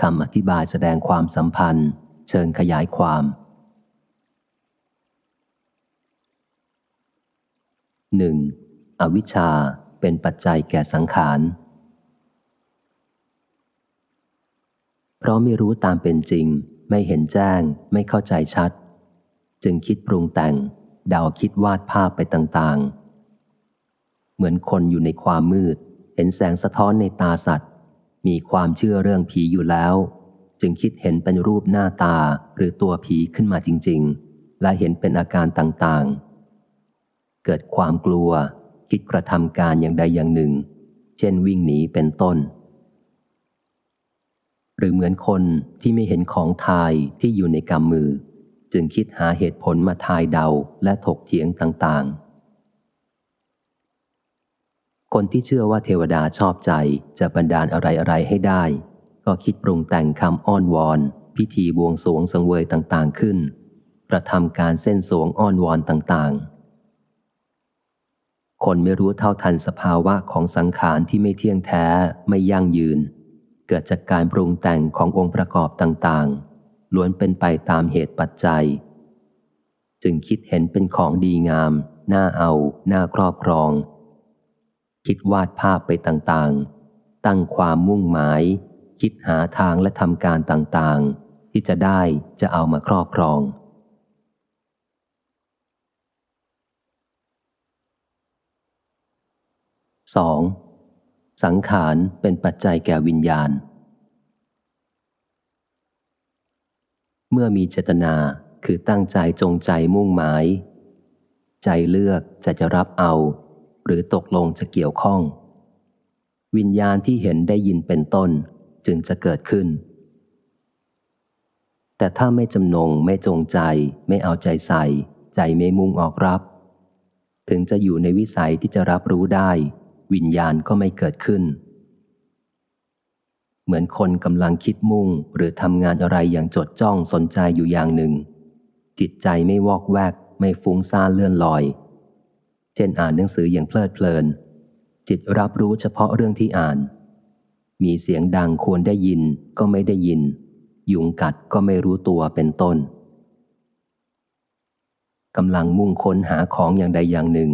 คำอธิบายแสดงความสัมพันธ์ เชิงขยายความหนึ่งอวิชชาเป็นปัจจัยแก่สังขาร เพราะไม่รู้ตามเป็นจริง ไม่เห็นแจ้ง ไม่เข้าใจชัด จึงคิดปรุงแต่ง เดาคิดวาดภาพไปต่าง ๆ เหมือนคนอยู่ในความมืด เห็นแสงสะท้อนในตาสัตว์ มีความเชื่อเรื่องผีอยู่แล้ว จึงคิดเห็นเป็นรูปหน้าตาหรือตัวผีขึ้นมาจริง ๆ และเห็นเป็นอาการต่างๆ เกิดความกลัว คิดกระทำการอย่างใดอย่างหนึ่ง เช่นวิ่งหนีเป็นต้น หรือเหมือนคนที่ไม่เห็นของทายที่อยู่ในกำมือ จึงคิดหาเหตุผลมาทายเดาและถกเถียงต่างๆ คนที่เชื่อว่าเทวดาชอบใจจะบันดาลอะไรอะไรให้ได้ ก็คิดปรุงแต่งคำอ้อนวอน พิธีบวงสวงสังเวยต่างๆขึ้น กระทำการเส้นสวงอ้อนวอนต่างๆ คนไม่รู้เท่าทันสภาวะของสังขารที่ไม่เที่ยงแท้ไม่ยั่งยืน เกิดจากการปรุงแต่งขององค์ประกอบต่างๆล้วนเป็นไปตามเหตุปัจจัย จึงคิดเห็นเป็นของดีงาม น่าเอา น่าครอบครอง คิดวาดภาพไปต่างๆ ตั้งความมุ่งหมาย คิดหาทางและทำการต่างๆ ที่จะได้จะเอามาครอบครอง 2. สังขารเป็นปัจจัยแก่วิญญาณ เมื่อมีเจตนาคือตั้งใจจงใจมุ่งหมาย ใจเลือกจะจะรับเอา หรือตกลงจะเกี่ยวข้อง วิญญาณที่เห็นได้ยินเป็นต้นจึงจะเกิดขึ้น แต่ถ้าไม่จำนงไม่จงใจ ไม่เอาใจใส่ ใจไม่มุ่งออกรับ ถึงจะอยู่ในวิสัยที่จะรับรู้ได้ วิญญาณก็ไม่เกิดขึ้น เหมือนคนกำลังคิดมุ่งหรือทำงานอะไรอย่างจดจ้องสนใจอยู่อย่างหนึ่ง จิตใจไม่วอกแวกไม่ฟุ้งซ่านเลื่อนลอย เช่นอ่านหนังสืออย่างเพลิดเพลิน จิตรับรู้เฉพาะเรื่องที่อ่าน มีเสียงดังควรได้ยินก็ไม่ได้ยิน ยุงกัดก็ไม่รู้ตัวเป็นต้นกำลังมุ่งค้นหาของอย่างใดอย่างหนึ่ง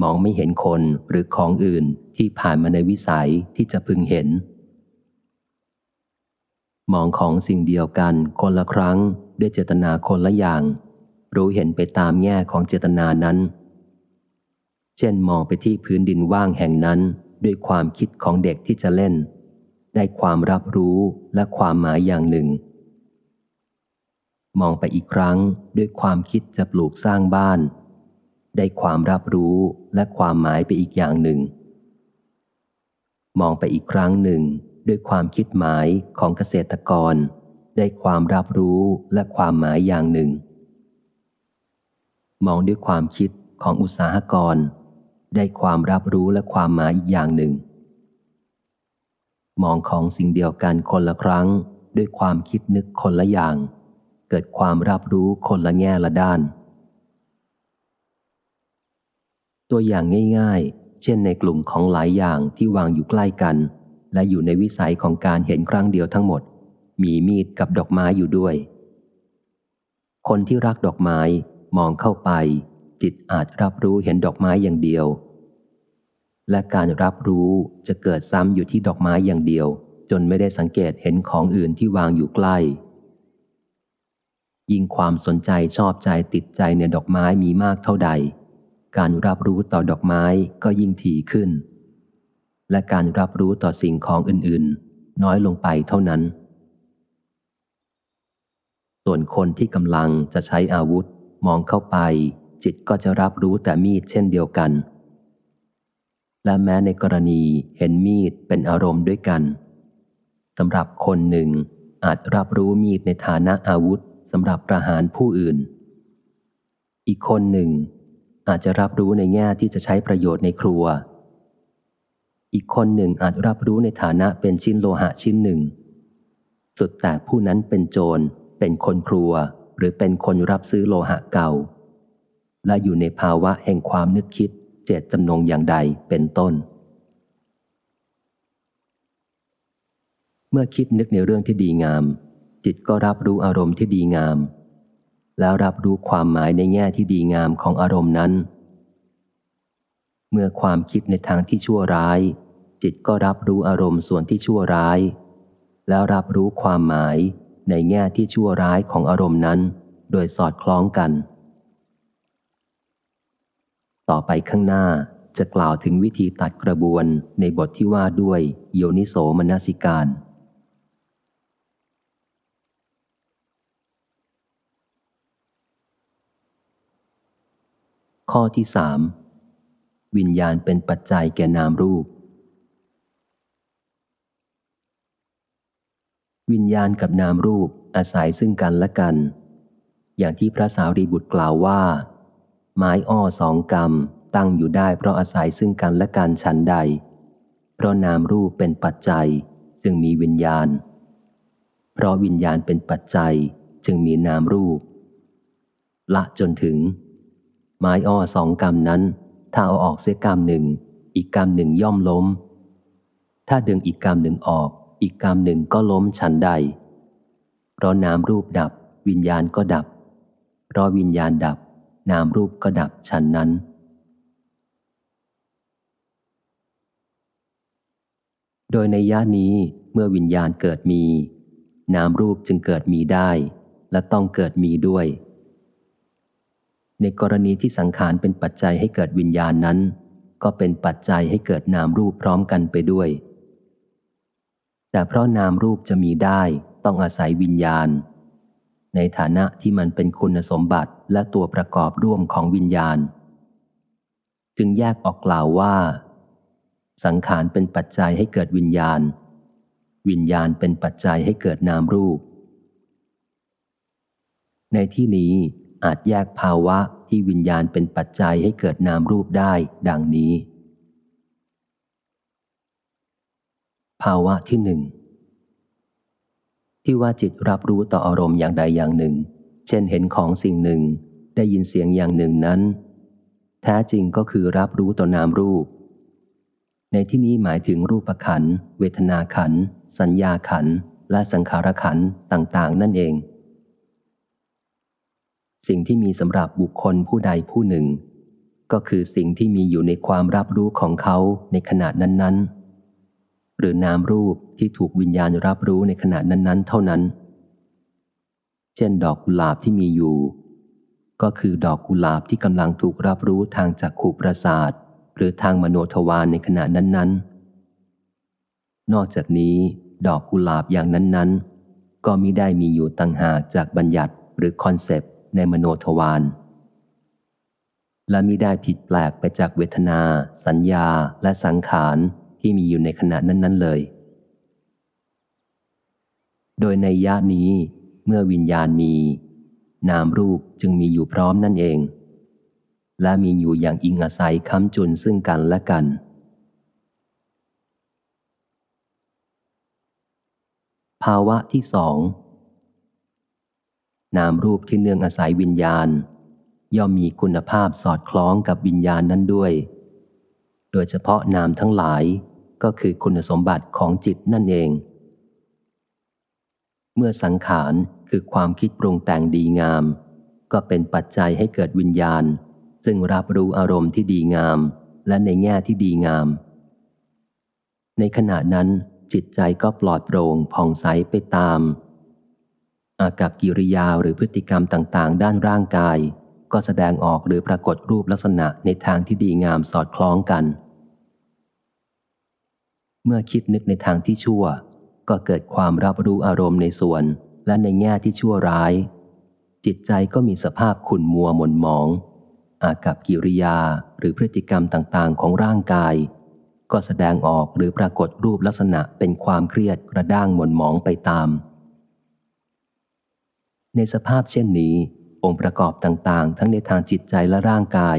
มองไม่เห็นคนหรือของอื่นที่ผ่านมาในวิสัยที่จะพึงเห็น มองของสิ่งเดียวกันคนละครั้งด้วยเจตนาคนละอย่าง รู้เห็นไปตามแง่ของเจตนานั้น เช่นมองไปที่พื้นดินว่างแห่งนั้น ด้วยความคิดของเด็กที่จะเล่น ได้ความรับรู้และความหมายอย่างหนึ่ง มองไปอีกครั้งด้วยความคิดจะปลูกสร้างบ้าน ได้ความรับรู้และความหมายไปอีกอย่างหนึ่ง มองไปอีกครั้งหนึ่ง ด้วยความคิดหมายของเกษตรกร ได้ความรับรู้และความหมายอย่างหนึ่ง มองด้วยความคิดของอุตสาหกร ได้ความรับรู้และความหมายอีกอย่างหนึ่ง มองของสิ่งเดียวกันคนละครั้ง ด้วยความคิดนึกคนละอย่าง เกิดความรับรู้คนละแง่ละด้าน ตัวอย่างง่าย ๆ เช่นในกลุ่มของหลายอย่างที่วางอยู่ใกล้กัน และอยู่ในวิสัยของการเห็นครั้งเดียวทั้งหมด มีมีดกับดอกไม้อยู่ด้วย คนที่รักดอกไม้มองเข้าไป จิตอาจรับรู้เห็นดอกไม้อย่างเดียว และการรับรู้จะเกิดซ้ำอยู่ที่ดอกไม้อย่างเดียว จนไม่ได้สังเกตเห็นของอื่นที่วางอยู่ใกล้ ยิ่งความสนใจชอบใจติดใจในดอกไม้มีมากเท่าใด การรับรู้ต่อดอกไม้ก็ยิ่งถี่ขึ้น และการรับรู้ต่อสิ่งของอื่นๆ น้อยลงไปเท่านั้นส่วนคนที่กำลังจะใช้อาวุธมองเข้าไป จิตก็จะรับรู้แต่มีดเช่นเดียวกัน และแม้ในกรณีเห็นมีดเป็นอารมณ์ด้วยกันสำหรับคนหนึ่งอาจรับรู้มีดในฐานะอาวุธสำหรับประหารผู้อื่น อีกคนหนึ่ง อาจจะรับรู้ในแง่ที่จะใช้ประโยชน์ในครัว อีกคนหนึ่งอาจรับรู้ในฐานะเป็นชิ้นโลหะชิ้นหนึ่ง สุดแต่ผู้นั้นเป็นโจร เป็นคนครัว หรือเป็นคนรับซื้อโลหะเก่า และอยู่ในภาวะแห่งความนึกคิดเจตจำนงอย่างใดเป็นต้น เมื่อคิดนึกในเรื่องที่ดีงาม จิตก็รับรู้อารมณ์ที่ดีงาม แล้วรับรู้ความหมายในแง่ที่ดีงามของอารมณ์นั้น เมื่อความคิดในทางที่ชั่วร้าย จิตก็รับรู้อารมณ์ส่วนที่ชั่วร้าย แล้วรับรู้ความหมายในแง่ที่ชั่วร้ายของอารมณ์นั้น โดยสอดคล้องกัน ต่อไปข้างหน้าจะกล่าวถึงวิธีตัดกระบวนในบทที่ว่าด้วยโยนิโสมนสิการ ข้อที่สามวิญญาณเป็นปัจจัยแก่นามรูป วิญญาณกับนามรูปอาศัยซึ่งกันและกัน อย่างที่พระสาวรีบุตรกล่าวว่า ไม้อ้อสองกรรมตั้งอยู่ได้เพราะอาศัยซึ่งกันและกันฉันใด เพราะนามรูปเป็นปัจจัยจึงมีวิญญาณ เพราะวิญญาณเป็นปัจจัยจึงมีนามรูป ละจนถึง ไม้อ้อสองกรรมนั้น ถ้าเอาออกเสียกรรมหนึ่ง อีกกรรมหนึ่งย่อมล้ม ถ้าดึงอีกกรรมหนึ่งออก อีกกรรมหนึ่งก็ล้มฉันใด เพราะนามรูปดับ วิญญาณก็ดับ เพราะวิญญาณดับ นามรูปก็ดับฉันนั้น โดยในย่านี้เมื่อวิญญาณเกิดมี นามรูปจึงเกิดมีได้ และต้องเกิดมีด้วย ในกรณีที่สังขารเป็นปัจจัยให้เกิดวิญญาณนั้น ก็เป็นปัจจัยให้เกิดนามรูปพร้อมกันไปด้วย แต่เพราะนามรูปจะมีได้ต้องอาศัยวิญญาณ ในฐานะที่มันเป็นคุณสมบัติ และตัวประกอบร่วมของวิญญาณ จึงแยกออกกล่าวว่า สังขารเป็นปัจจัยให้เกิดวิญญาณ วิญญาณเป็นปัจจัยให้เกิดนามรูป ในที่นี้อาจแยกภาวะที่วิญญาณเป็นปัจจัยให้เกิดนามรูปได้ดังนี้ ภาวะที่หนึ่งที่ว่าจิตรับรู้ต่ออารมณ์อย่างใดอย่างหนึ่ง เช่นเห็นของสิ่งหนึ่งได้ยินเสียงอย่างหนึ่งนั้น แท้จริงก็คือรับรู้ต่อนามรูป ในที่นี้หมายถึงรูปขัน เวทนาขัน สัญญาขัน และสังขารขันต่างๆ นั่นเอง สิ่งที่มีสำหรับบุคคลผู้ใดผู้หนึ่ง ก็คือสิ่งที่มีอยู่ในความรับรู้ของเขาในขณะนั้น ๆ หรือนามรูปที่ถูกวิญญาณรับรู้ในขณะนั้น ๆ เท่านั้น เช่นดอกกุหลาบที่มีอยู่ ก็คือดอกกุหลาบที่กำลังถูกรับรู้ทางจักขู่ประสาท หรือทางมโนทวารในขณะนั้นๆ นอกจากนี้ ดอกกุหลาบอย่างนั้นๆ ก็มิได้มีอยู่ต่างหากจากบัญญัติหรือคอนเซปต์ในมโนทวารและมิได้ผิดแปลกไปจากเวทนา สัญญาและสังขารที่มีอยู่ในขณะนั้น ๆ เลย โดยในยะนี้ เมื่อวิญญาณมี นามรูปจึงมีอยู่พร้อมนั่นเอง และมีอยู่อย่างอิงอาศัยค้ำจุนซึ่งกันและกัน ภาวะที่สองนามรูปที่เนื่องอาศัยวิญญาณ ย่อมมีคุณภาพสอดคล้องกับวิญญาณนั้นด้วย โดยเฉพาะนามทั้งหลายก็คือคุณสมบัติของจิตนั่นเอง เมื่อสังขารคือความคิดปรุงแต่งดีงาม ก็เป็นปัจจัยให้เกิดวิญญาณ ซึ่งรับรู้อารมณ์ที่ดีงาม และในแง่ที่ดีงาม ในขณะนั้นจิตใจก็ปลอดโปร่งผ่องใสไปตาม อากับกิริยาหรือพฤติกรรมต่างๆ ด้านร่างกาย ก็แสดงออกหรือปรากฏรูปลักษณะในทางที่ดีงามสอดคล้องกัน เมื่อคิดนึกในทางที่ชั่ว ก็เกิดความรับรู้อารมณ์ในส่วนและในแง่ที่ชั่วร้าย จิตใจก็มีสภาพขุ่นมัวหม่นหมอง อากับกิริยาหรือพฤติกรรมต่างๆ ของร่างกาย ก็แสดงออกหรือปรากฏรูปลักษณะเป็นความเครียดกระด้างหม่นหมองไปตาม ในสภาพเช่นนี้ องค์ประกอบต่างๆ ทั้งในทางจิตใจและร่างกาย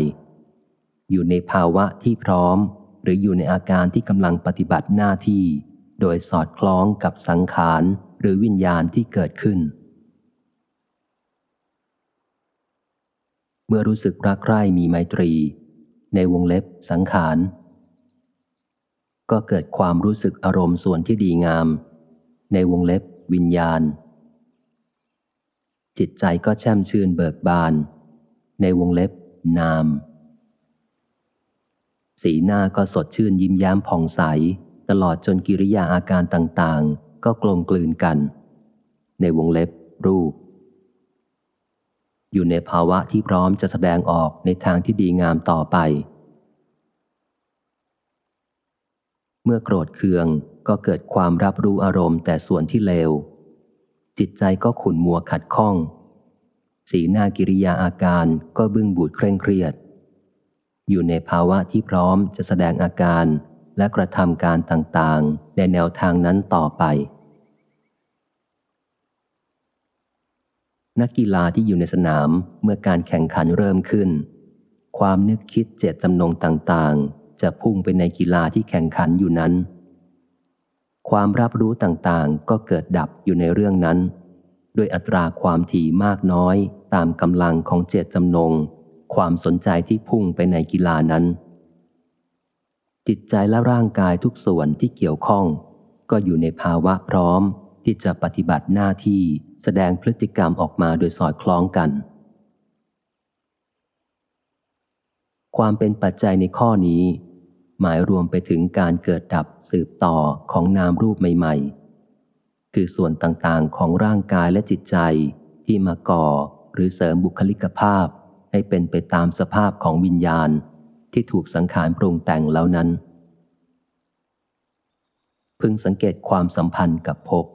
อยู่ในภาวะที่พร้อม หรืออยู่ในอาการที่กำลังปฏิบัติหน้าที่ โดยสอดคล้องกับสังขารหรือวิญญาณที่เกิดขึ้น เมื่อรู้สึกรักใคร่มีไมตรี ในวงเล็บสังขาร ก็เกิดความรู้สึกอารมณ์ส่วนที่ดีงาม ในวงเล็บวิญญาณ จิตใจก็แช่มชื่นเบิกบาน ในวงเล็บนาม สีหน้าก็สดชื่นยิ้มแย้มผ่องใส ตลอดจนกิริยาอาการต่างๆ ก็กลมกลืนกัน ในวงเล็บ รูป อยู่ในภาวะที่พร้อมจะแสดงออกในทางที่ดีงามต่อไป เมื่อโกรธเคืองก็เกิดความรับรู้อารมณ์แต่ส่วนที่เลว จิตใจก็ขุนมัวขัดข้อง สีหน้ากิริยาอาการก็บึ้งบูดเคร่งเครียด อยู่ในภาวะที่พร้อมจะแสดงอาการ และกระทำการต่างๆ ในแนวทางนั้นต่อไป นักกีฬาที่อยู่ในสนามเมื่อการแข่งขันเริ่มขึ้น ความนึกคิดเจตจำนงต่างๆ จะพุ่งไปในกีฬาที่แข่งขันอยู่นั้น ความรับรู้ต่างๆ ก็เกิดดับอยู่ในเรื่องนั้น ด้วยอัตราความถี่มากน้อยตามกำลังของเจตจำนง ความสนใจที่พุ่งไปในกีฬานั้น จิตใจและร่างกายทุกส่วนที่เกี่ยวข้อง ก็อยู่ในภาวะพร้อมที่จะปฏิบัติหน้าที่แสดงพฤติกรรมออกมาโดยสอดคล้องกัน ความเป็นปัจจัยในข้อนี้ หมายรวมไปถึงการเกิดดับสืบต่อของนามรูปใหม่ๆ คือส่วนต่างๆของร่างกายและจิตใจที่มาก่อหรือเสริมบุคลิกภาพให้เป็นไปตามสภาพของวิญญาณ ที่ถูกสังขารปรุงแต่งแล้วนั้น พึงสังเกตความสัมพันธ์กับภพ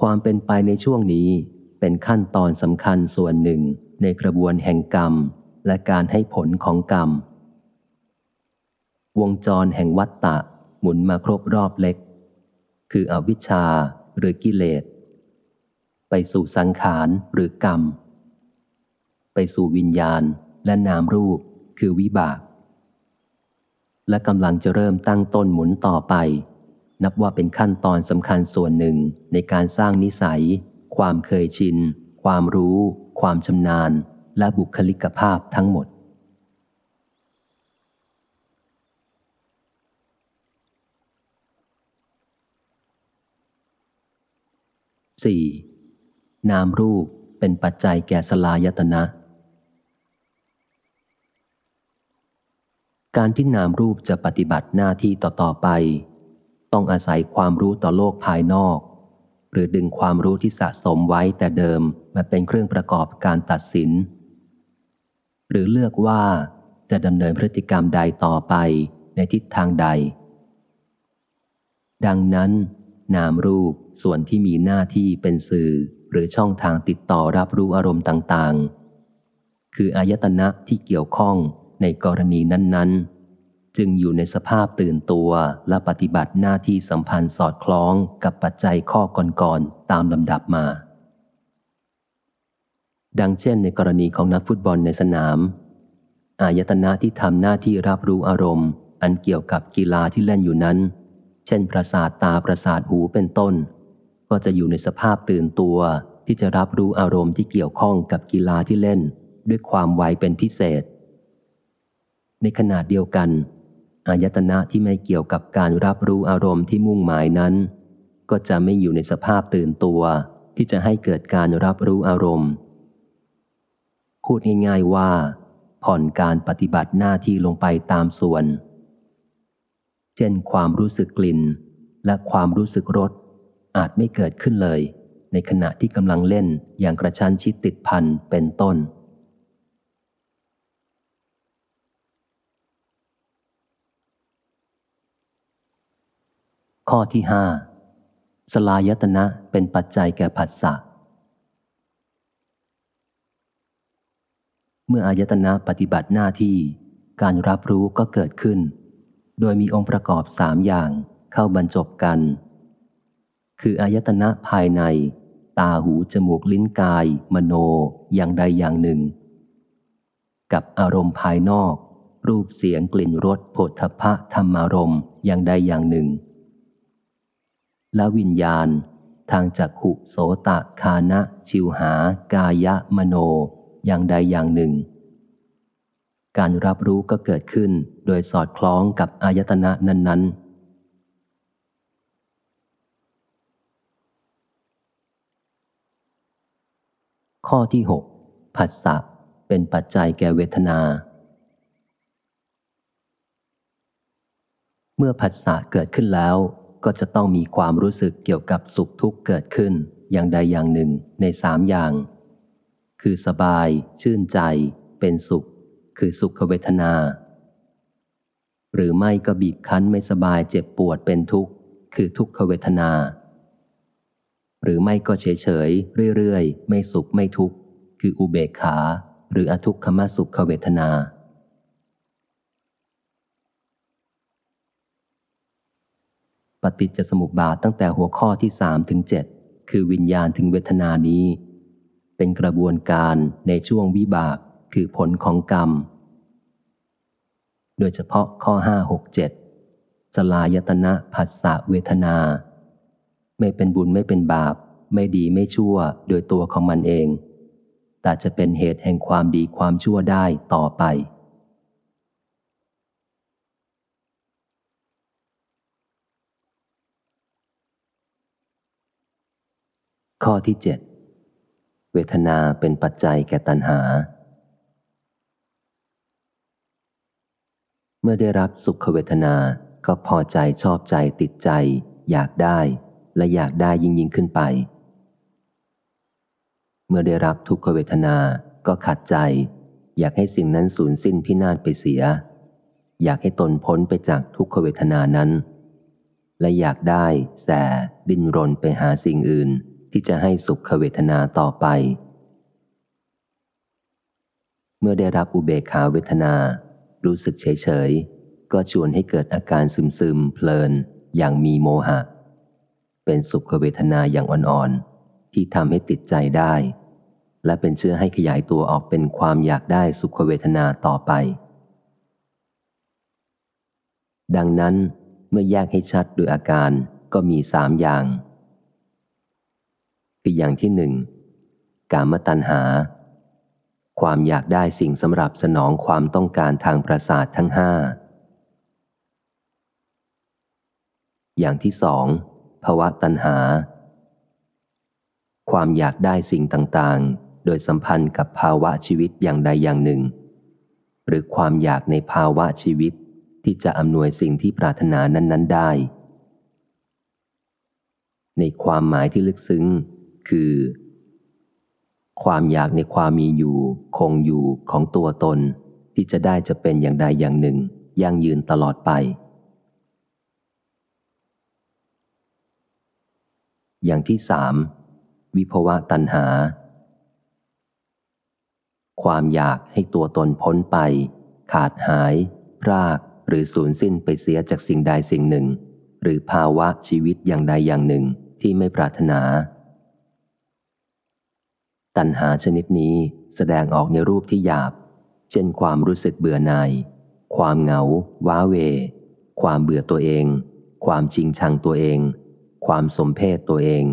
ความเป็นไปในช่วงนี้เป็นขั้นตอนสำคัญส่วนหนึ่งในกระบวนแห่งกรรมและการให้ผลของกรรม วงจรแห่งวัตตะหมุนมาครบรอบเล็ก คืออวิชชาหรือกิเลส ไปสู่สังขารหรือกรรม ไปสู่วิญญาณและนามรูปคือวิบาก และกำลังจะเริ่มตั้งต้นหมุนต่อไป นับว่าเป็นขั้นตอนสำคัญส่วนหนึ่งในการสร้างนิสัย ความเคยชิน ความรู้ ความชำนาญ และบุคลิกภาพทั้งหมด 4. นามรูปเป็นปัจจัยแก่สลายตนะ การที่นามรูปจะปฏิบัติหน้าที่ต่อๆไป ต้องอาศัยความรู้ต่อโลกภายนอก หรือดึงความรู้ที่สะสมไว้แต่เดิมมาเป็นเครื่องประกอบการตัดสิน หรือเลือกว่าจะดำเนินพฤติกรรมใดต่อไปในทิศทางใด ดังนั้น นามรูปส่วนที่มีหน้าที่เป็นสื่อหรือช่องทางติดต่อรับรู้อารมณ์ต่างๆ คืออายตนะที่เกี่ยวข้อง ในกรณีนั้น ๆ จึงอยู่ในสภาพตื่นตัวและปฏิบัติหน้าที่สัมพันธ์สอดคล้องกับปัจจัยข้อก่อนๆตามลำดับมา ดังเช่นในกรณีของนักฟุตบอลในสนาม อายตนะที่ทำหน้าที่รับรู้อารมณ์ อันเกี่ยวกับกีฬาที่เล่นอยู่นั้น เช่น ประสาทตาประสาทหูเป็นต้น ก็จะอยู่ในสภาพตื่นตัวที่จะรับรู้อารมณ์ที่เกี่ยวข้องกับกีฬาที่เล่น ด้วยความไวเป็นพิเศษ ในขณะเดียวกัน อายตนะที่ไม่เกี่ยวกับการรับรู้อารมณ์ที่มุ่งหมายนั้น ก็จะไม่อยู่ในสภาพตื่นตัว ที่จะให้เกิดการรับรู้อารมณ์ พูดง่ายๆว่า ผ่อนการปฏิบัติหน้าที่ลงไปตามส่วน เช่นความรู้สึกกลิ่น และความรู้สึกรสอาจไม่เกิดขึ้นเลย ในขณะที่กำลังเล่นอย่างกระชั้นชิดติดพันเป็นต้น ข้อที่ห้าสลายตนะเป็นปัจจัยแก่ผัสสะ เมื่ออายตนะปฏิบัติหน้าที่ การรับรู้ก็เกิดขึ้น โดยมีองค์ประกอบสามอย่างเข้าบรรจบกัน คืออายตนะภายใน ตาหูจมูกลิ้นกาย มโนอย่างใดอย่างหนึ่ง กับอารมณ์ภายนอก รูปเสียงกลิ่นรสโผฏฐพะธรรมารมอย่างใดอย่างหนึ่ง และวิญญาณ ทางจักขุโสตะคานะชิวหากายะมโน อย่างใดอย่างหนึ่ง การรับรู้ก็เกิดขึ้นโดยสอดคล้องกับอายตนะนั้น ๆข้อที่ 6 ผัสสะเป็นปัจจัยแก่เวทนา เมื่อผัสสะเกิดขึ้นแล้ว ก็จะต้องมีความรู้สึกเกี่ยวกับสุขทุกข์เกิดขึ้นอย่างใดอย่างหนึ่งในสามอย่าง คือสบาย ชื่นใจ เป็นสุข คือสุขเวทนา หรือไม่ก็บีบคั้นไม่สบายเจ็บปวดเป็นทุกข์ คือทุกขเวทนา หรือไม่ก็เฉยเฉยเรื่อยๆ ไม่สุขไม่ทุกข์ คืออุเบกขา หรืออทุกขมสุขเวทนา ปฏิจจสมุปบาทตั้งแต่หัวข้อที่สามถึงเจ็ดคือวิญญาณถึงเวทนานี้ เป็นกระบวนการในช่วงวิบากคือผลของกรรม โดยเฉพาะข้อห้าหกเจ็ดสลายตนะผัสสะเวทนา ไม่เป็นบุญไม่เป็นบาป ไม่ดีไม่ชั่วโดยตัวของมันเอง แต่จะเป็นเหตุแห่งความดีความชั่วได้ต่อไป ข้อที่เจ็ดเวทนาเป็นปัจจัยแก่ตัณหา เมื่อได้รับสุขเวทนาก็พอใจชอบใจติดใจ อยากได้และอยากได้ยิ่งยิ่งขึ้นไป เมื่อได้รับทุกขเวทนาก็ขัดใจ อยากให้สิ่งนั้นสูญสิ้นพินาศไปเสีย อยากให้ตนพ้นไปจากทุกขเวทนานั้น และอยากได้แสดิ้นรนไปหาสิ่งอื่น ที่จะให้สุขเวทนาต่อไป เมื่อได้รับอุเบกขาเวทนา รู้สึกเฉยเฉยก็ชวนให้เกิดอาการซึมซึมเพลิน อย่างมีโมหะ เป็นสุขเวทนาอย่างอ่อนๆ ที่ทำให้ติดใจได้ และเป็นเชื้อให้ขยายตัวออกเป็นความอยากได้สุขเวทนาต่อไป ดังนั้นเมื่อแยกให้ชัดโดยอาการก็มีสามอย่าง คืออย่างที่หนึ่งกามตัณหา ความอยากได้สิ่งสำหรับสนองความต้องการทางประสาททั้งห้าอย่างที่สองภวะตัณหา ความอยากได้สิ่งต่างๆ โดยสัมพันธ์กับภาวะชีวิตอย่างใดอย่างหนึ่ง หรือความอยากในภาวะชีวิตที่จะอำนวยสิ่งที่ปรารถนานั้น ๆ ได้ ในความหมายที่ลึกซึ้ง คือ ความอยากในความมีอยู่ คงอยู่ของตัวตน ที่จะได้จะเป็นอย่างใดอย่างหนึ่งยั่งยืนตลอดไป อย่างที่สามวิภวะตัณหา ความอยากให้ตัวตนพ้นไป ขาดหาย พราก หรือสูญสิ้นไปเสียจากสิ่งใดสิ่งหนึ่ง หรือภาวะชีวิตอย่างใดอย่างหนึ่งที่ไม่ปรารถนา ตัณหาชนิดนี้แสดงออกในรูปที่หยาบ เช่นความรู้สึกเบื่อหน่าย ความเหงา ว้าเว ความเบื่อตัวเอง ความจริงชังตัวเอง ความสมเพศตัวเอง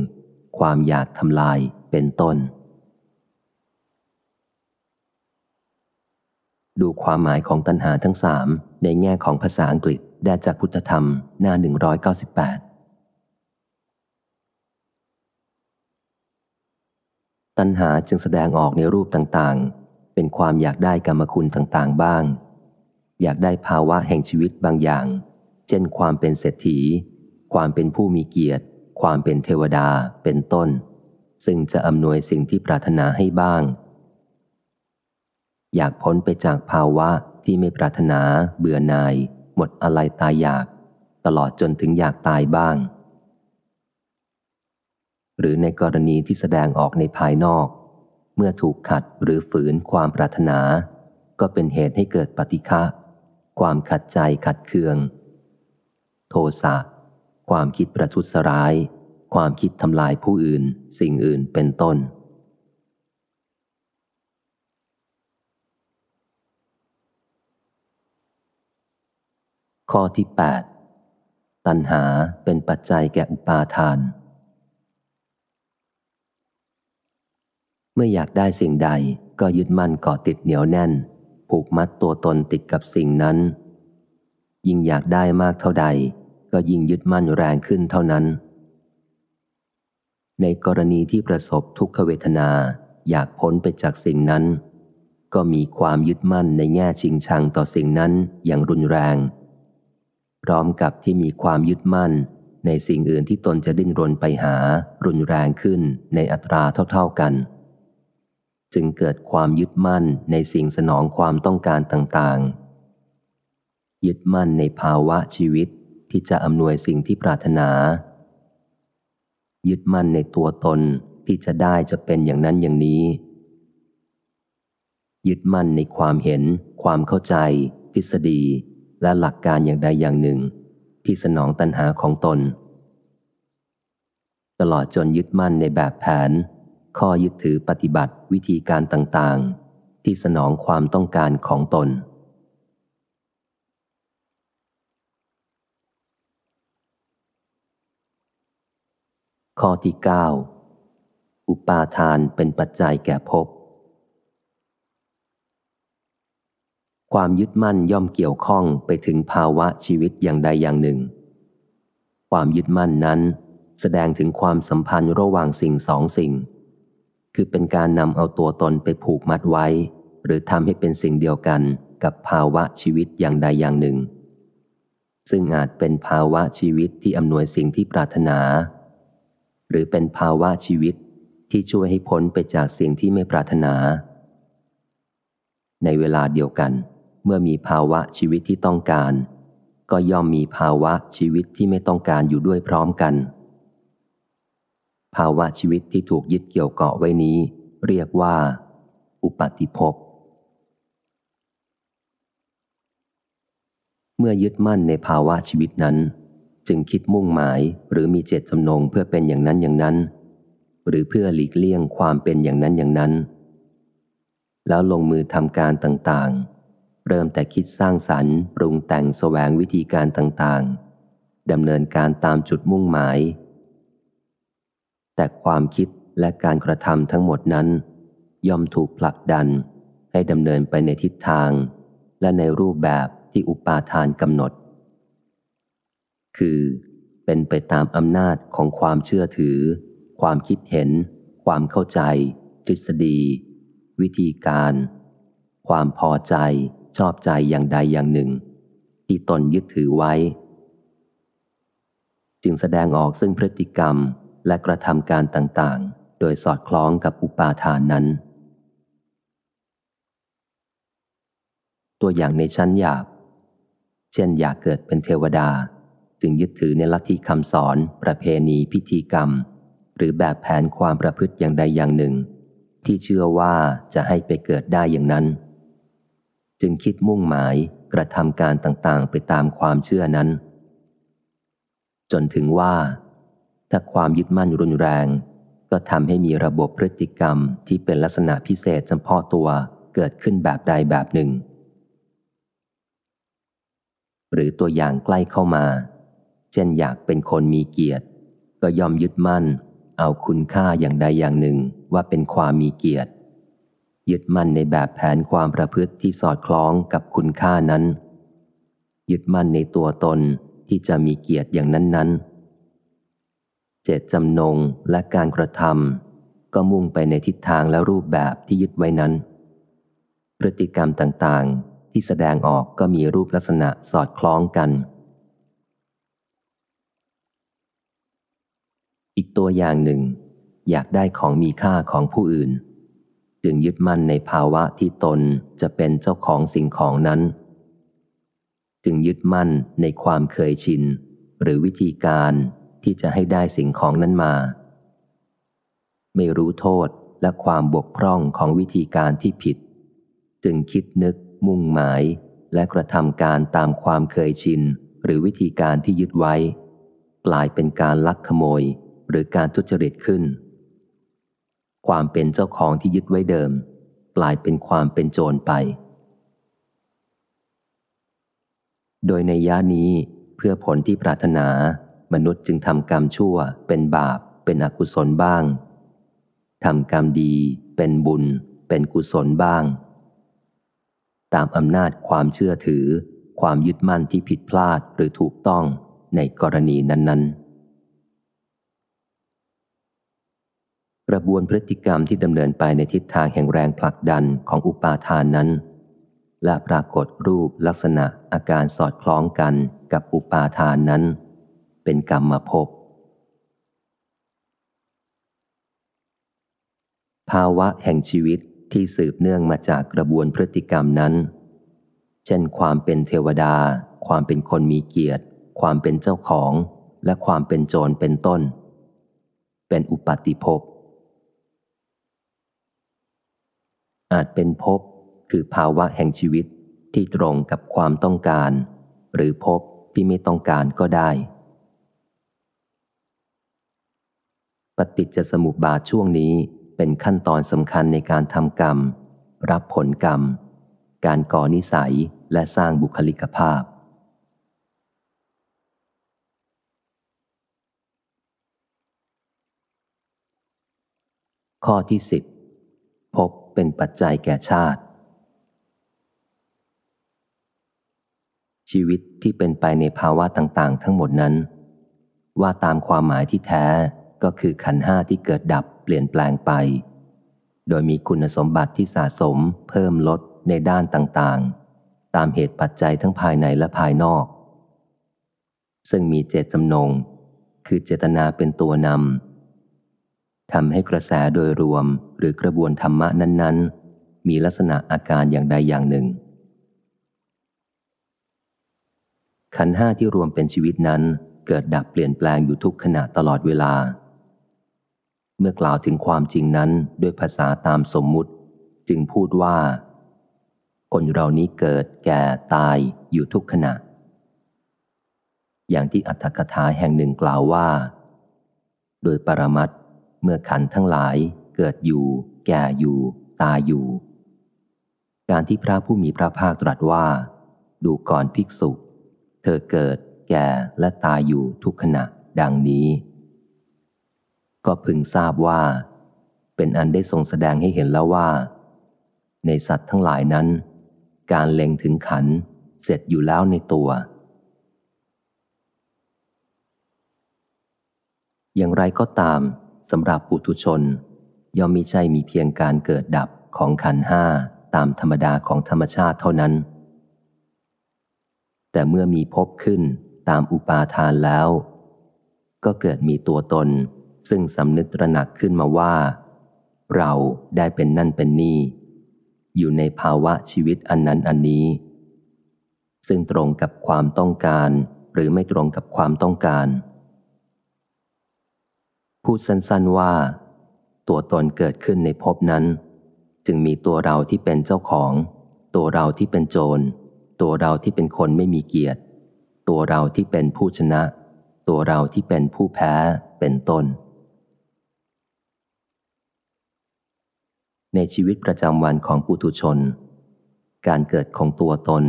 ความอยากทำลายเป็นต้น ดูความหมายของตัณหาทั้งสามในแง่ของภาษาอังกฤษได้จากพุทธธรรมหน้า 198 ตัณหาจึงแสดงออกในรูปต่างๆ เป็นความอยากได้กรรมคุณต่างๆบ้าง อยากได้ภาวะแห่งชีวิตบางอย่าง เช่นความเป็นเศรษฐี ความเป็นผู้มีเกียรติ ความเป็นเทวดา เป็นต้น ซึ่งจะอำนวยสิ่งที่ปรารถนาให้บ้าง อยากพ้นไปจากภาวะที่ไม่ปรารถนา เบื่อหน่าย หมดอะไรตายอยาก ตลอดจนถึงอยากตายบ้าง หรือในกรณีที่แสดงออกในภายนอก เมื่อถูกขัดหรือฝืนความปรารถนา ก็เป็นเหตุให้เกิดปฏิฆะความขัดใจขัดเคือง โทสะความคิดประทุษร้าย ความคิดทำลายผู้อื่น สิ่งอื่นเป็นต้น ข้อที่ 8 ตัณหาเป็นปัจจัยแก่อุปาทาน เมื่ออยากได้สิ่งใดก็ยึดมั่นก่อติดเหนียวแน่น ผูกมัดตัวตนติดกับสิ่งนั้น ยิ่งอยากได้มากเท่าใด ก็ยิ่งยึดมั่นแรงขึ้นเท่านั้น ในกรณีที่ประสบทุกขเวทนาอยากพ้นไปจากสิ่งนั้น ก็มีความยึดมั่นในแง่ชิงชังต่อสิ่งนั้นอย่างรุนแรง พร้อมกับที่มีความยึดมั่นในสิ่งอื่นที่ตนจะดิ้นรนไปหารุนแรงขึ้นในอัตราเท่า ๆกัน จึงเกิดความยึดมั่นในสิ่งสนองความต้องการต่างๆ ยึดมั่นในภาวะชีวิตที่จะอำนวยสิ่งที่ปรารถนา ยึดมั่นในตัวตนที่จะได้จะเป็นอย่างนั้นอย่างนี้ ยึดมั่นในความเห็น ความเข้าใจ ทฤษฎี และหลักการอย่างใดอย่างหนึ่ง ที่สนองตัณหาของตน ตลอดจนยึดมั่นในแบบแผน ข้อยึดถือปฏิบัติวิธีการต่างๆ ที่สนองความต้องการของตน ข้อที่ 9 อุปาทานเป็นปัจจัยแก่ภพความยึดมั่นย่อมเกี่ยวข้องไปถึงภาวะชีวิตอย่างใดอย่างหนึ่ง ความยึดมั่นนั้น แสดงถึงความสัมพันธ์ระหว่างสิ่งสองสิ่ง คือเป็นการนำเอาตัวตนไปผูกมัดไว้ หรือทำให้เป็นสิ่งเดียวกันกับภาวะชีวิตอย่างใดอย่างหนึ่ง ซึ่งอาจเป็นภาวะชีวิตที่อำนวยสิ่งที่ปรารถนา หรือเป็นภาวะชีวิตที่ช่วยให้พ้นไปจากสิ่งที่ไม่ปรารถนา ในเวลาเดียวกัน เมื่อมีภาวะชีวิตที่ต้องการ ก็ย่อมมีภาวะชีวิตที่ไม่ต้องการอยู่ด้วยพร้อมกัน ภาวะชีวิตที่ถูกยึดเกี่ยวเกาะไว้นี้ เรียกว่า อุปาติภพ เมื่อยึดมั่นในภาวะชีวิตนั้น จึงคิดมุ่งหมายหรือมีเจตจำนงเพื่อเป็นอย่างนั้นอย่างนั้น หรือเพื่อหลีกเลี่ยงความเป็นอย่างนั้นอย่างนั้น แล้วลงมือทำการต่างๆ เริ่มแต่คิดสร้างสรรค์ปรุงแต่งแสวงวิธีการต่างๆดำเนินการตามจุดมุ่งหมาย แต่ความคิดและการกระทำทั้งหมดนั้น ย่อมถูกผลักดัน ให้ดำเนินไปในทิศทาง และในรูปแบบที่อุปาทานกำหนด คือ เป็นไปตามอำนาจของความเชื่อถือ ความคิดเห็น ความเข้าใจ ทฤษฎี วิธีการ ความพอใจชอบใจอย่างใดอย่างหนึ่ง ที่ตนยึดถือไว้ จึงแสดงออกซึ่งพฤติกรรม และกระทำการต่างๆ โดยสอดคล้องกับอุปาทานนั้น ตัวอย่างในชั้นหยาบ เช่นอยากเกิดเป็นเทวดา จึงยึดถือในลัทธิคำสอน ประเพณีพิธีกรรม หรือแบบแผนความประพฤติอย่างใดอย่างหนึ่ง ที่เชื่อว่าจะให้ไปเกิดได้อย่างนั้น จึงคิดมุ่งหมายกระทำการต่างๆ ไปตามความเชื่อนั้น จนถึงว่า ถ้าความยึดมั่นรุนแรง ก็ทำให้มีระบบพฤติกรรมที่เป็นลักษณะพิเศษเฉพาะตัวเกิดขึ้นแบบใดแบบหนึ่ง หรือตัวอย่างใกล้เข้ามา เช่นอยากเป็นคนมีเกียรติ ก็ยอมยึดมั่น เอาคุณค่าอย่างใดอย่างหนึ่งว่าเป็นความมีเกียรติ ยึดมั่นในแบบแผนความประพฤติที่สอดคล้องกับคุณค่านั้น ยึดมั่นในตัวตนที่จะมีเกียรติอย่างนั้นๆ เจตจำนงและการกระทำก็มุ่งไปในทิศทางและรูปแบบที่ยึดไว้นั้น พฤติกรรมต่างๆ ที่แสดงออกก็มีรูปลักษณะสอดคล้องกัน อีกตัวอย่างหนึ่ง อยากได้ของมีค่าของผู้อื่น จึงยึดมั่นในภาวะที่ตนจะเป็นเจ้าของสิ่งของนั้น จึงยึดมั่นในความเคยชินหรือวิธีการ ที่จะให้ได้สิ่งของนั้นมา ไม่รู้โทษและความบกพร่องของวิธีการที่ผิด จึงคิดนึก มุ่งหมาย และกระทำการตามความเคยชิน หรือวิธีการที่ยึดไว้ กลายเป็นการลักขโมยหรือการทุจริตขึ้น ความเป็นเจ้าของที่ยึดไว้เดิม กลายเป็นความเป็นโจรไป โดยในย่านี้เพื่อผลที่ปรารถนา มนุษย์จึงทำกรรมชั่วเป็นบาป เป็นอกุศลบ้างทำกรรมดีเป็นบุญ เป็นกุศลบ้าง ตามอำนาจความเชื่อถือ ความยึดมั่นที่ผิดพลาดหรือถูกต้องในกรณีนั้น ๆ กระบวนพฤติกรรมที่ดำเนินไปในทิศทางแห่งแรงผลักดันของอุปาทานนั้น และปรากฏรูปลักษณะอาการสอดคล้องกันกับอุปาทานนั้น เป็นกรรมภพภาวะแห่งชีวิตที่สืบเนื่องมาจากกระบวนพฤติกรรมนั้น เช่นความเป็นเทวดา ความเป็นคนมีเกียรติ ความเป็นเจ้าของ และความเป็นโจรเป็นต้น เป็นอุปาติภพ อาจเป็นภพคือภาวะแห่งชีวิตที่ตรงกับความต้องการ หรือภพที่ไม่ต้องการก็ได้ ปฏิจจสมุปบาทช่วงนี้เป็นขั้นตอนสำคัญในการทำกรรม รับผลกรรม การก่อนิสัยและสร้างบุคลิกภาพ ข้อที่สิบพบเป็นปัจจัยแก่ชาติ ชีวิตที่เป็นไปในภาวะต่าง ๆ ทั้งหมดนั้น ว่าตามความหมายที่แท้ ก็คือขันห้าที่เกิดดับเปลี่ยนแปลงไป โดยมีคุณสมบัติที่สะสม เพิ่มลดในด้านต่างๆ ตามเหตุปัจจัยทั้งภายในและภายนอก ซึ่งมีเจตจำนง คือเจตนาเป็นตัวนำทำให้กระแสโดยรวมหรือกระบวนธรรมะนั้น ๆ มีลักษณะอาการอย่างใดอย่างหนึ่ง ขันห้าที่รวมเป็นชีวิตนั้นเกิดดับเปลี่ยนแปลงอยู่ทุกขณะตลอดเวลา เมื่อกล่าวถึงความจริงนั้นด้วยภาษาตามสมมุติ จึงพูดว่า คนเรานี้เกิดแก่ตายอยู่ทุกขณะ อย่างที่อัตถกถาแห่งหนึ่งกล่าวว่า โดยปรมัตเมื่อขันทั้งหลายเกิดอยู่ แก่อยู่ ตายอยู่ การที่พระผู้มีพระภาคตรัสว่า ดูก่อนภิกษุ เธอเกิด แก่และตายอยู่ทุกขณะ ดังนี้ ก็พึงทราบว่า เป็นอันได้ทรงแสดงให้เห็นแล้วว่า ในสัตว์ทั้งหลายนั้น การเล็งถึงขันเสร็จอยู่แล้วในตัว อย่างไรก็ตามสำหรับปุถุชน ย่อมมีใจมีเพียงการเกิดดับของขันห้าตามธรรมดาของธรรมชาติเท่านั้น แต่เมื่อมีพบขึ้นตามอุปาทานแล้ว ก็เกิดมีตัวตน ซึ่งสำนึกตระหนักขึ้นมาว่า เราได้เป็นนั่นเป็นนี่ อยู่ในภาวะชีวิตอันนั้นอันนี้ ซึ่งตรงกับความต้องการหรือไม่ตรงกับความต้องการ พูดสั้นๆว่า ตัวตนเกิดขึ้นในภพนั้น จึงมีตัวเราที่เป็นเจ้าของ ตัวเราที่เป็นโจร ตัวเราที่เป็นคนไม่มีเกียรติ ตัวเราที่เป็นผู้ชนะ ตัวเราที่เป็นผู้แพ้เป็นต้น ในชีวิตประจำวันของปุถุชน การเกิดของตัวตน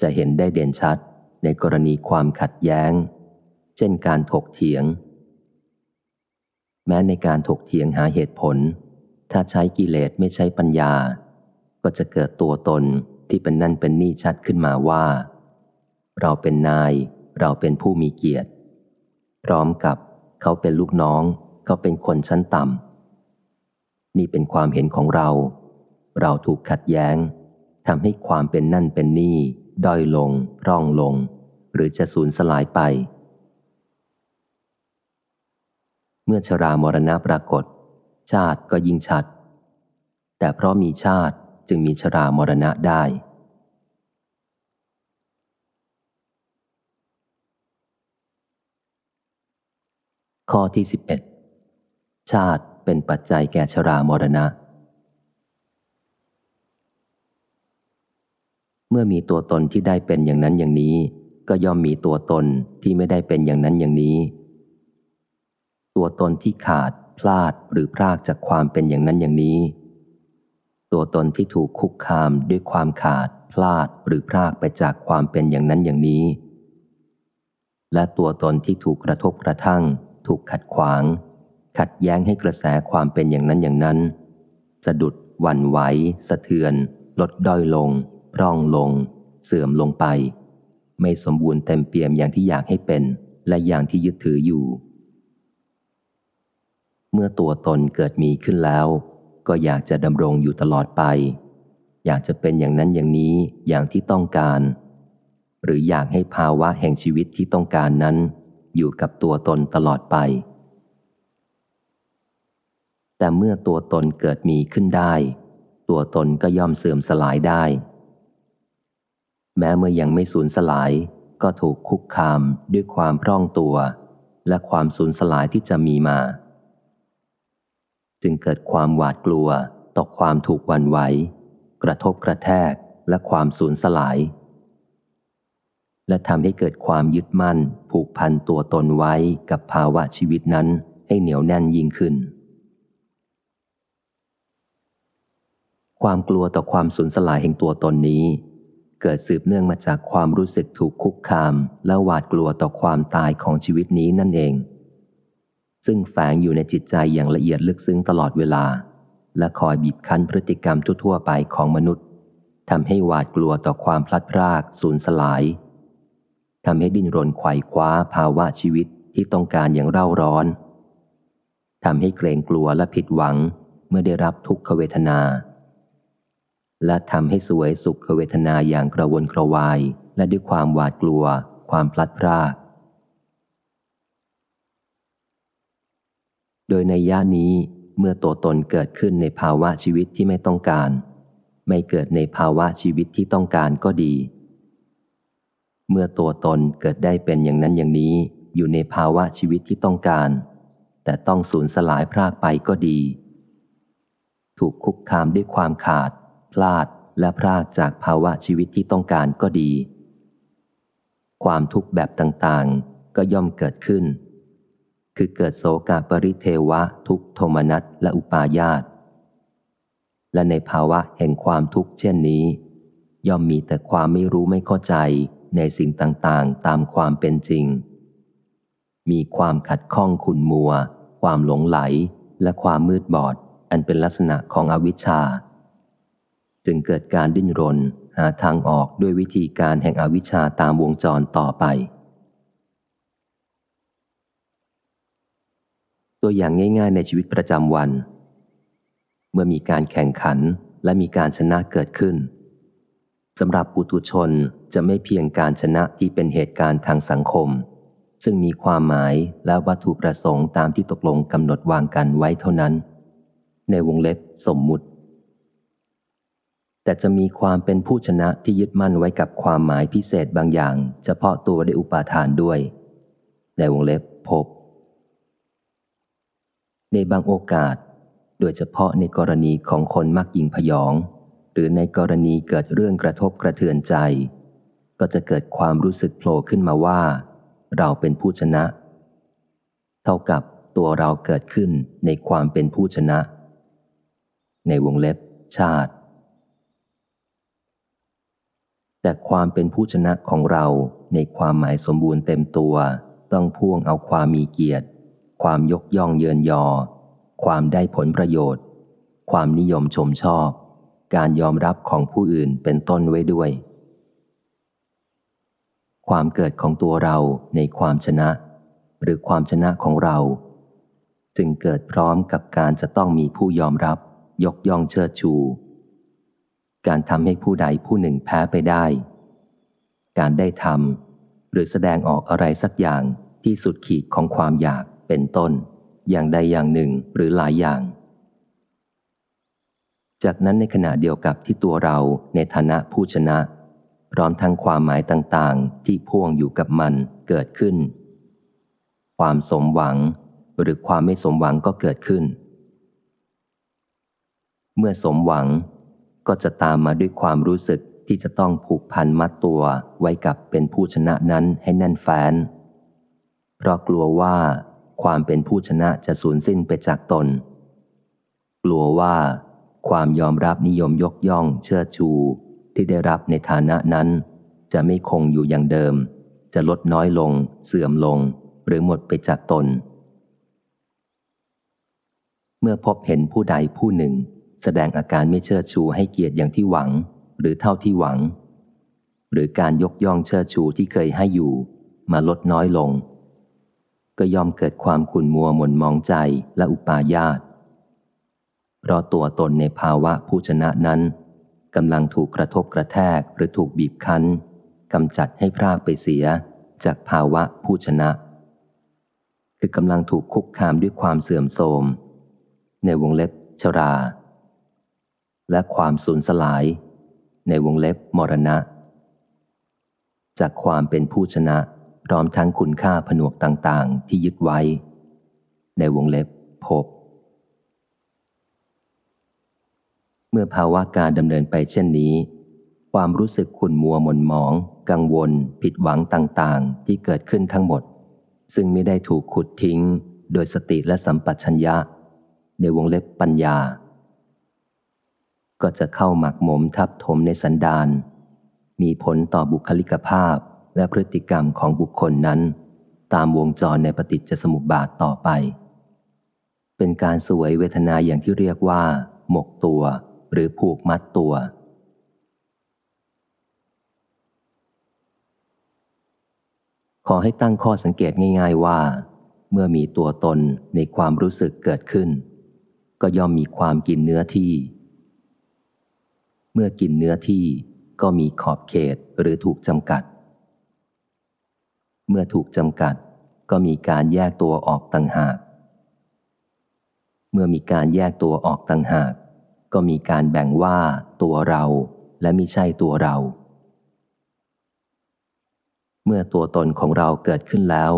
จะเห็นได้เด่นชัดในกรณีความขัดแย้ง เช่นการถกเถียง แม้ในการถกเถียงหาเหตุผล ถ้าใช้กิเลสไม่ใช้ปัญญา ก็จะเกิดตัวตนที่เป็นนั่นเป็นนี่ชัดขึ้นมาว่า เราเป็นนาย เราเป็นผู้มีเกียรติ พร้อมกับเขาเป็นลูกน้อง เขาเป็นคนชั้นต่ำ นี่เป็นความเห็นของเรา เราถูกขัดแย้งทำให้ความเป็นนั่นเป็นนี่ ด้อยลง ร่องลง หรือจะสูญสลายไป เมื่อชรามรณะปรากฏ ชาติก็ยิ่งชัด แต่เพราะมีชาติจึงมีชรามรณะได้ ข้อที่สิบเอ็ดชาติ เป็นปัจจัยแก่ชรามรณะ เมื่อมีตัวตนที่ได้เป็นอย่างนั้นอย่างนี้ ก็ย่อมมีตัวตนที่ไม่ได้เป็นอย่างนั้นอย่างนี้ ตัวตนที่ขาดพลาดหรือพลากจากความเป็นอย่างนั้นอย่างนี้ ตัวตนที่ถูกคุกคามด้วยความขาดพลาดหรือพลากไปจากความเป็นอย่างนั้นอย่างนี้ และตัวตนที่ถูกกระทบกระทั่ง ถูกขัดขวาง ขัดแย้งให้กระแสความเป็นอย่างนั้นอย่างนั้น สะดุดหวั่นไหวสะเทือน ลดด้อยลง พร่องลง เสื่อมลงไป ไม่สมบูรณ์เต็มเปี่ยมอย่างที่อยากให้เป็น และอย่างที่ยึดถืออยู่ เมื่อตัวตนเกิดมีขึ้นแล้ว ก็อยากจะดำรงอยู่ตลอดไป อยากจะเป็นอย่างนั้นอย่างนี้อย่างที่ต้องการ หรืออยากให้ภาวะแห่งชีวิตที่ต้องการนั้น อยู่กับตัวตนตลอดไป แต่เมื่อตัวตนเกิดมีขึ้นได้ ตัวตนก็ย่อมเสื่อมสลายได้ แม้เมื่อยังไม่สูญสลาย ก็ถูกคุกคามด้วยความพร่องตัว และความสูญสลายที่จะมีมา จึงเกิดความหวาดกลัวต่อความถูกวันไหว กระทบกระแทกและความสูญสลาย และทำให้เกิดความยึดมั่น ผูกพันตัวตนไว้กับภาวะชีวิตนั้นให้เหนียวแน่นยิ่งขึ้น ความกลัวต่อความสูญสลายแห่งตัวตนนี้ เกิดสืบเนื่องมาจากความรู้สึกถูกคุกคาม และหวาดกลัวต่อความตายของชีวิตนี้นั่นเอง ซึ่งแฝงอยู่ในจิตใจอย่างละเอียดลึกซึ้งตลอดเวลา และคอยบีบคั้นพฤติกรรมทั่วๆไปของมนุษย์ทำให้หวาดกลัวต่อความพลัดพรากสูญสลายทำให้ดิ้นรนไขว่คว้าภาวะชีวิตที่ต้องการอย่างเร่าร้อนทำให้เกรงกลัวและผิดหวังเมื่อได้รับทุกขเวทนา และทำให้สวยสุขเวทนาอย่างกระวนกระวาย และด้วยความหวาดกลัว ความพลัดพราก โดยในย่านี้เมื่อตัวตนเกิดขึ้นในภาวะชีวิตที่ไม่ต้องการ ไม่เกิดในภาวะชีวิตที่ต้องการก็ดี เมื่อตัวตนเกิดได้เป็นอย่างนั้นอย่างนี้อยู่ในภาวะชีวิตที่ต้องการ แต่ต้องสูญสลายพรากไปก็ดี ถูกคุกคามด้วยความขาด พลาดและพรากจากภาวะชีวิตที่ต้องการก็ดี ความทุกข์แบบต่างๆ ก็ย่อมเกิดขึ้น คือเกิดโศกาปริเทวะทุกโทมนัสและอุปาญาต และในภาวะแห่งความทุกข์เช่นนี้ ย่อมมีแต่ความไม่รู้ไม่เข้าใจในสิ่งต่างๆ ตามความเป็นจริง มีความขัดข้องขุนมัว ความหลงไหล และความมืดบอด อันเป็นลักษณะของอวิชชา จึงเกิดการดิ้นรน หาทางออกด้วยวิธีการแห่งอวิชชาตามวงจรต่อไป ตัวอย่างง่ายๆในชีวิตประจำวัน เมื่อมีการแข่งขันและมีการชนะเกิดขึ้นสำหรับปุถุชนจะไม่เพียงการชนะที่เป็นเหตุการณ์ทางสังคม ซึ่งมีความหมายและวัตถุประสงค์ตามที่ตกลงกำหนดวางกันไว้เท่านั้น ในวงเล็บสมมุติ แต่จะมีความเป็นผู้ชนะที่ยึดมั่นไว้กับความหมายพิเศษบางอย่าง เฉพาะตัวได้อุปาทานด้วย ในวงเล็บพบ ในบางโอกาส โดยเฉพาะในกรณีของคนมักยิงพยอง หรือในกรณีเกิดเรื่องกระทบกระเทือนใจ ก็จะเกิดความรู้สึกโผล่ขึ้นมาว่า เราเป็นผู้ชนะ เท่ากับตัวเราเกิดขึ้นในความเป็นผู้ชนะ ในวงเล็บชาติ แต่ความเป็นผู้ชนะของเราในความหมายสมบูรณ์เต็มตัว ต้องพ่วงเอาความมีเกียรติ ความยกย่องเยินยอ ความได้ผลประโยชน์ ความนิยมชมชอบ การยอมรับของผู้อื่นเป็นต้นไว้ด้วย ความเกิดของตัวเราในความชนะ หรือความชนะของเรา จึงเกิดพร้อมกับการจะต้องมีผู้ยอมรับ ยกย่องเชิดชู การทำให้ผู้ใดผู้หนึ่งแพ้ไปได้ การได้ทำหรือแสดงออกอะไรสักอย่างที่สุดขีดของความอยากเป็นต้น อย่างใดอย่างหนึ่งหรือหลายอย่าง จากนั้นในขณะเดียวกับที่ตัวเราในฐานะผู้ชนะ พร้อมทั้งความหมายต่างๆ ที่พ่วงอยู่กับมันเกิดขึ้น ความสมหวังหรือความไม่สมหวังก็เกิดขึ้น เมื่อสมหวัง ก็จะตามมาด้วยความรู้สึกที่จะต้องผูกพันมัดตัวไว้กับเป็นผู้ชนะนั้นให้แน่นแฟ้น เพราะกลัวว่าความเป็นผู้ชนะจะสูญสิ้นไปจากตน กลัวว่าความยอมรับนิยมยกย่องเชิดชูที่ได้รับในฐานะนั้น จะไม่คงอยู่อย่างเดิม จะลดน้อยลง เสื่อมลง หรือหมดไปจากตน เมื่อพบเห็นผู้ใดผู้หนึ่ง แสดงอาการไม่เชิดชูให้เกียรติอย่างที่หวัง หรือเท่าที่หวัง หรือการยกย่องเชิดชูที่เคยให้อยู่ มาลดน้อยลง ก็ยอมเกิดความขุ่นมัวหม่นมองใจและอุปาญาตเพราะตัวตนในภาวะผู้ชนะนั้นกำลังถูกกระทบกระแทกหรือถูกบีบคั้นกำจัดให้พรากไปเสียจากภาวะผู้ชนะ คือกำลังถูกคุกคามด้วยความเสื่อมโทรม ในวงเล็บชรา และความสูญสลาย ในวงเล็บมรณะ จากความเป็นผู้ชนะพร้อมทั้งคุณค่าผนวกต่างๆ ที่ยึดไว้ ในวงเล็บพบ เมื่อภาวะการดำเนินไปเช่นนี้ ความรู้สึกขุ่นมัวหม่นหมอง กังวล ผิดหวังต่างๆ ที่เกิดขึ้นทั้งหมด ซึ่งไม่ได้ถูกขุดทิ้ง โดยสติและสัมปชัญญะ ในวงเล็บปัญญา ก็จะเข้าหมักหมมทับถมในสันดานมีผลต่อบุคลิกภาพและพฤติกรรมของบุคคลนั้น ตามวงจรในปฏิจจสมุปบาทต่อไป เป็นการสวยเวทนาอย่างที่เรียกว่า หมกตัว หรือผูกมัดตัว ขอให้ตั้งข้อสังเกตง่าย ๆว่า เมื่อมีตัวตนในความรู้สึกเกิดขึ้น ก็ย่อมมีความกินเนื้อที่ เมื่อกินเนื้อที่ก็มีขอบเขตหรือถูกจำกัด เมื่อถูกจำกัด ก็มีการแยกตัวออกต่างหาก เมื่อมีการแยกตัวออกต่างหาก ก็มีการแบ่งว่าตัวเราและไม่ใช่ตัวเรา เมื่อตัวตนของเราเกิดขึ้นแล้ว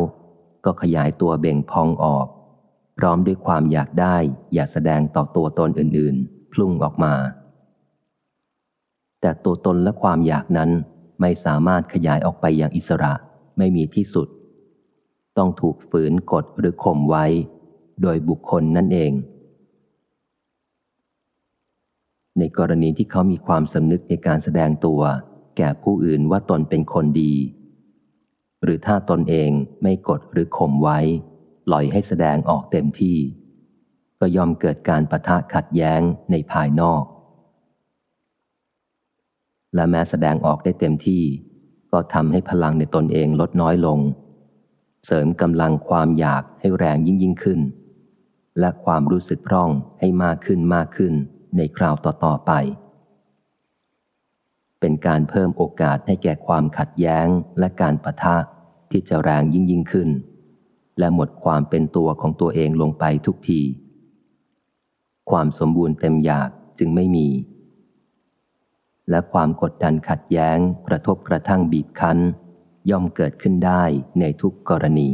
ก็ขยายตัวเบ่งพองออก พร้อมด้วยความอยากได้อยากแสดงต่อตัวตนอื่น ๆ พลุ่งออกมา แต่ตัวตนและความอยากนั้นไม่สามารถขยายออกไปอย่างอิสระไม่มีที่สุด ต้องถูกฝืนกดหรือข่มไว้ โดยบุคคลนั่นเอง ในกรณีที่เขามีความสำนึกในการแสดงตัว แก่ผู้อื่นว่าตนเป็นคนดี หรือถ้าตนเองไม่กดหรือข่มไว้ปล่อยให้แสดงออกเต็มที่ ก็ยอมเกิดการประทะขัดแย้งในภายนอก และแม้แสดงออกได้เต็มที่ ก็ทำให้พลังในตนเองลดน้อยลง เสริมกำลังความอยากให้แรงยิ่งยิ่งขึ้น และความรู้สึกพร่องให้มากขึ้นมากขึ้นในคราวต่อๆไป เป็นการเพิ่มโอกาสให้แก่ความขัดแย้งและการประทะที่จะแรงยิ่งยิ่งขึ้น และหมดความเป็นตัวของตัวเองลงไปทุกที ความสมบูรณ์เต็มอยากจึงไม่มี และความกดดันขัดแย้ง กระทบกระทั่งบีบคั้น ย่อมเกิดขึ้นได้ในทุกกรณี